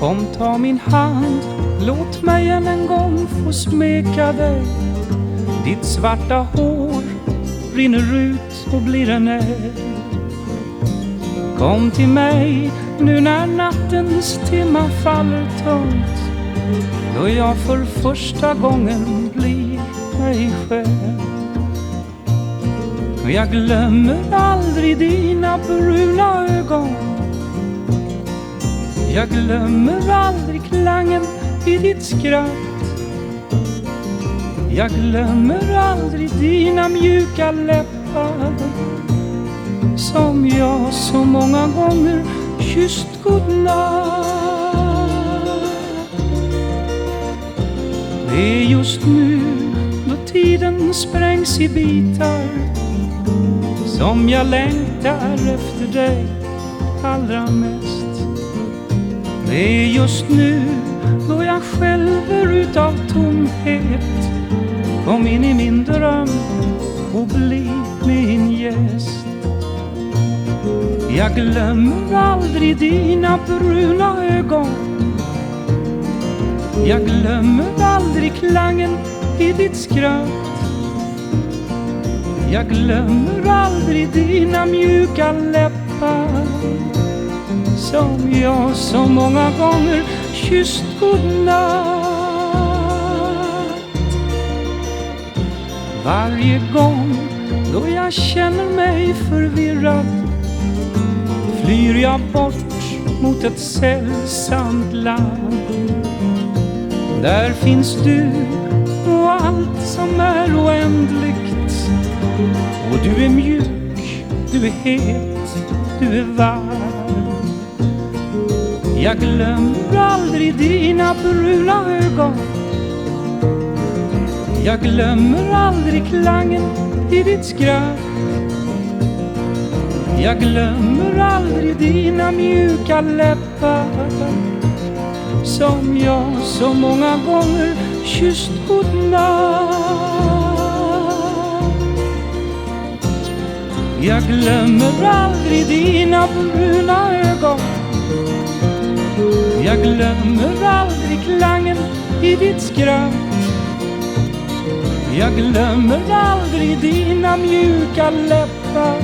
Kom ta min hand, låt mig än en gång få smeka dig. Ditt svarta hår rinner ut och blir en älv. Kom till mig nu när nattens timma faller tungt. Då jag för första gången blir mig själv. Jag glömmer aldrig dina bruna ögon jag glömmer aldrig klangen i ditt skratt. Jag glömmer aldrig dina mjuka läppar. Som jag så många gånger kysst godnatt. Det är just nu då tiden sprängs i bitar. Som jag längtar efter dig allra mest. Det är just nu då jag skälver utav tomhet. Kom in i min dröm och bli min gäst. Jag glömmer aldrig dina bruna ögon. Jag glömmer aldrig klangen i ditt skratt. Jag glömmer aldrig dina mjuka läppar som jag så många gånger kysst godnatt. Varje gång då jag känner mig förvirrad flyr jag bort mot ett sällsamt land. Där finns du och allt som är oändligt och du är mjuk, du är het, du är varm jag glömmer aldrig dina bruna ögon. Jag glömmer aldrig klangen i ditt skratt. Jag glömmer aldrig dina mjuka läppar som jag så många gånger kysst godnatt Jag glömmer aldrig dina bruna ögon. Jag glömmer aldrig klangen i ditt skratt. Jag glömmer aldrig dina mjuka läppar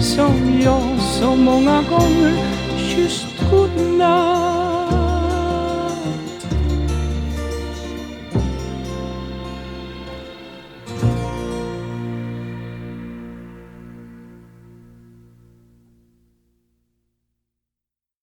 Som jag så många gånger kysst godnatt.